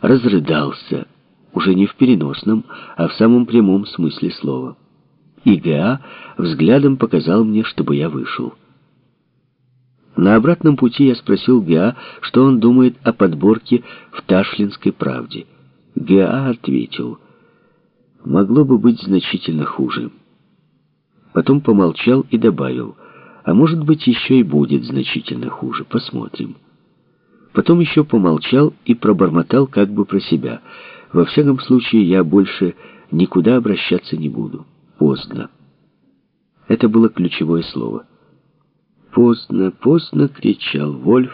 разрыдался, уже не в переносном, а в самом прямом смысле слова. И Га взглядом показал мне, чтобы я вышел. На обратном пути я спросил Геа, что он думает о подборке в Ташлинской правде. Геа ответил, могло бы быть значительно хуже. Потом помолчал и добавил, а может быть еще и будет значительно хуже, посмотрим. Потом еще помолчал и пробормотал как бы про себя. Во всяком случае, я больше никуда обращаться не буду. Поздно. Это было ключевое слово. «Поздно, поздно!» — кричал Вольф,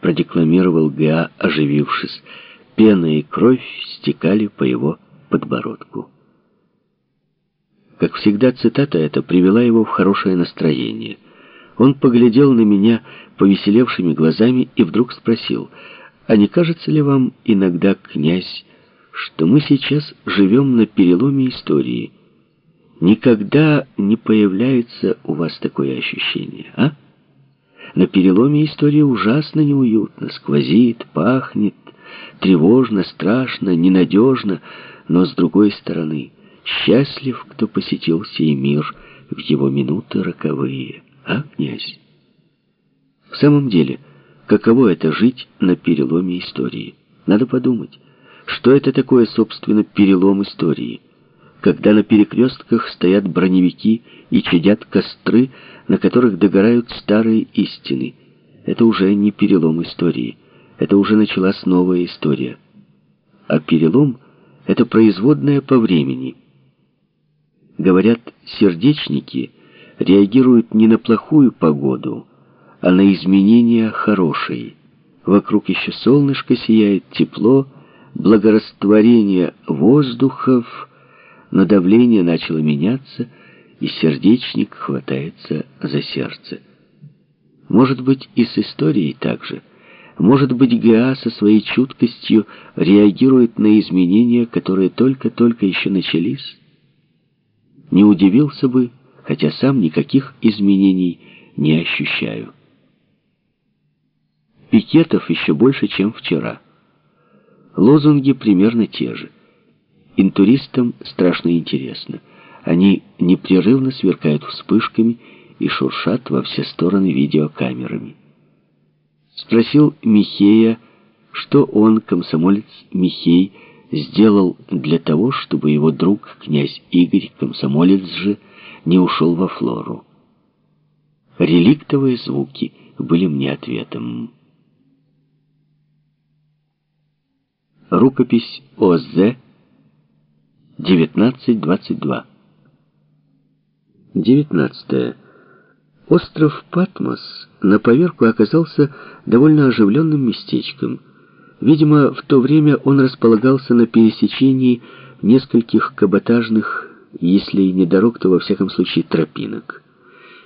продекламировал Га, оживившись. Пена и кровь стекали по его подбородку. Как всегда, цитата эта привела его в хорошее настроение. Он поглядел на меня повеселевшими глазами и вдруг спросил, «А не кажется ли вам иногда, князь, что мы сейчас живем на переломе истории?» Никогда не появляется у вас такое ощущение, а? На переломе истории ужасно неуютно, сквозит, пахнет, тревожно, страшно, ненадежно, но с другой стороны, счастлив, кто посетил сей мир в его минуты роковые, а, князь? В самом деле, каково это жить на переломе истории? Надо подумать, что это такое, собственно, перелом истории – когда на перекрестках стоят броневики и чадят костры, на которых догорают старые истины. Это уже не перелом истории. Это уже началась новая история. А перелом — это производная по времени. Говорят, сердечники реагируют не на плохую погоду, а на изменения хорошей. Вокруг еще солнышко сияет, тепло, благорастворение воздухов — но давление начало меняться, и сердечник хватается за сердце. Может быть, и с историей так же. Может быть, ГА со своей чуткостью реагирует на изменения, которые только-только еще начались? Не удивился бы, хотя сам никаких изменений не ощущаю. Пикетов еще больше, чем вчера. Лозунги примерно те же. Интуристам страшно интересно. Они непрерывно сверкают вспышками и шуршат во все стороны видеокамерами. Спросил Михея, что он, комсомолец Михей, сделал для того, чтобы его друг, князь Игорь, комсомолец же, не ушел во Флору. Реликтовые звуки были мне ответом. Рукопись ОЗ 19.22. 19. Остров Патмос на поверку оказался довольно оживленным местечком. Видимо, в то время он располагался на пересечении нескольких каботажных, если и не дорог, то во всяком случае тропинок.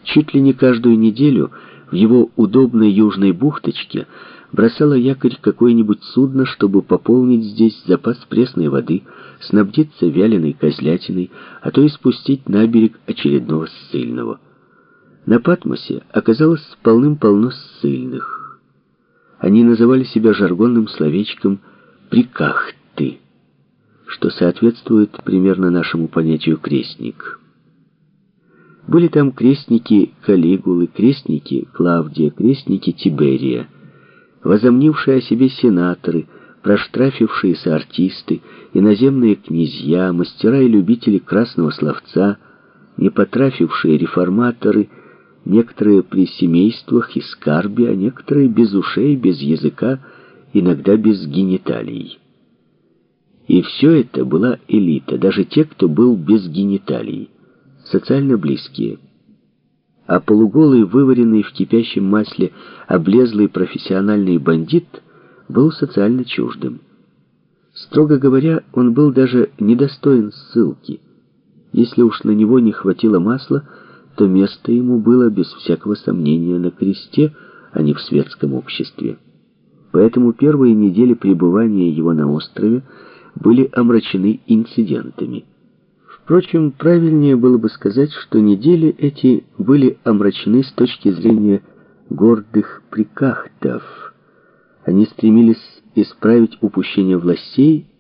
Чуть ли не каждую неделю в его удобной южной бухточке бросало якорь какое-нибудь судно, чтобы пополнить здесь запас пресной воды, снабдиться вяленой козлятиной, а то и спустить на берег очередного ссыльного. На Патмосе оказалось полным-полно ссыльных. Они называли себя жаргонным словечком «прикахты», что соответствует примерно нашему понятию «крестник». Были там крестники Калигулы, крестники Клавдия, крестники Тиберия, возомнившие о себе сенаторы, проштрафившиеся артисты, иноземные князья, мастера и любители красного словца, не потрафившие реформаторы, некоторые при семействах и скарбе, а некоторые без ушей, без языка, иногда без гениталий. И все это была элита, даже те, кто был без гениталий, социально близкие – а полуголый, вываренный в кипящем масле, облезлый профессиональный бандит был социально чуждым. Строго говоря, он был даже недостоин ссылки. Если уж на него не хватило масла, то место ему было, без всякого сомнения, на кресте, а не в светском обществе. Поэтому первые недели пребывания его на острове были омрачены инцидентами. Впрочем, правильнее было бы сказать, что недели эти были омрачены с точки зрения гордых прикахтов. Они стремились исправить упущение властей